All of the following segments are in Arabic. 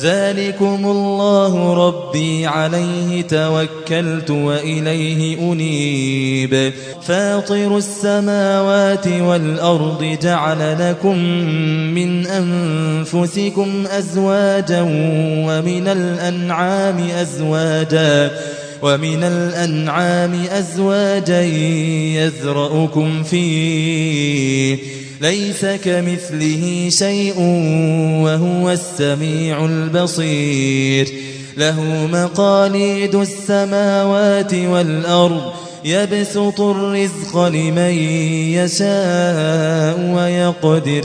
ذلكم الله ربي عليه توكلت وإليه أنيب. فاطر السماوات والأرض جعل لكم من أنفسكم أزواجا ومن الأنعام أزواجا ومن الأنعام أزواجا يذرأكم فيه. ليس كمثله شيء وهو السميع البصير. له مقاليد السماوات والأرض يبسط الرزق لمن يشاء ويقدر.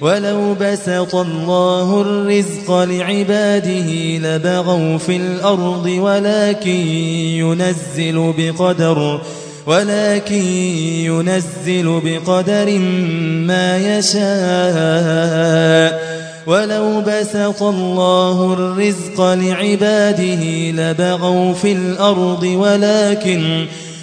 ولو بسط الله الرزق لعباده لبغوا في الأرض ولكن ينزل بقدر ولكن ينزل بقدر ما يشاء. ولو بسط الله الرزق لعباده لبغوا في الأرض ولكن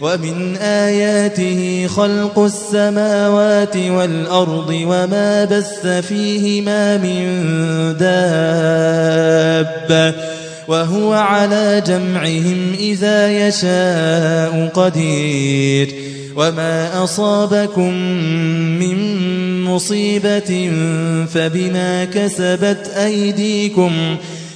ومن آياته خلق السماوات والأرض وما بث فيهما من دابة وهو على جمعهم إذا يشاء قدير وما أصابكم من مصيبة فبما كسبت أيديكم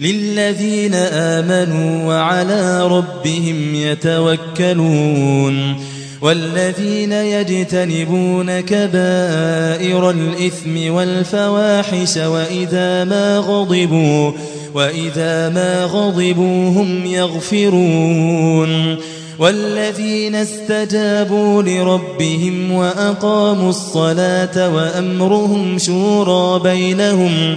للذين آمنوا وعلى ربهم يتوكلون والذين يجتنبون كبائر الإثم والفواحش وإذا ما غضبوا وإذا ما غضبوا هم يغفرون والذين استجابوا لربهم وأقاموا الصلاة وأمرهم شورى بينهم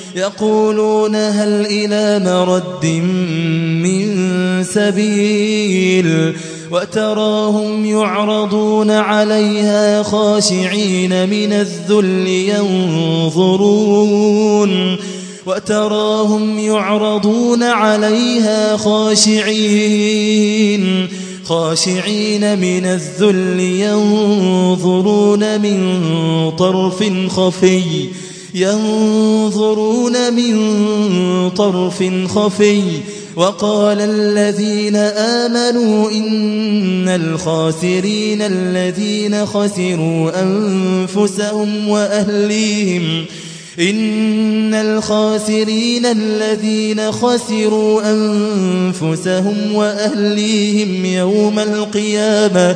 يقولون هل إلى مرد من سبيل وتراهم يعرضون عليها خاشعين من الذل ينظرون وتراهم يعرضون عليها خاشعين خاشعين من الذل ينظرون من طرف خفي ينظرون من طرف خفي وقال الذين آمنوا إن الخاسرين الذين خسروا أنفسهم وأهليهم إن الخاسرين الذين خسروا أنفسهم وأهليهم يوم القيامة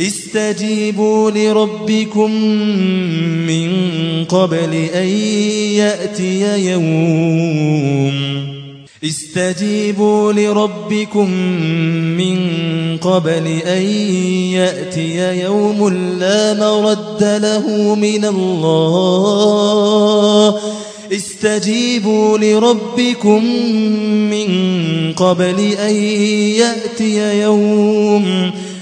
استجيبوا لربكم من قبل أن يأتي يوم. استجيبوا لربكم من قبل أن يأتي يوم لا مرد له من الله. استجيبوا لربكم من قبل أن يأتي يوم.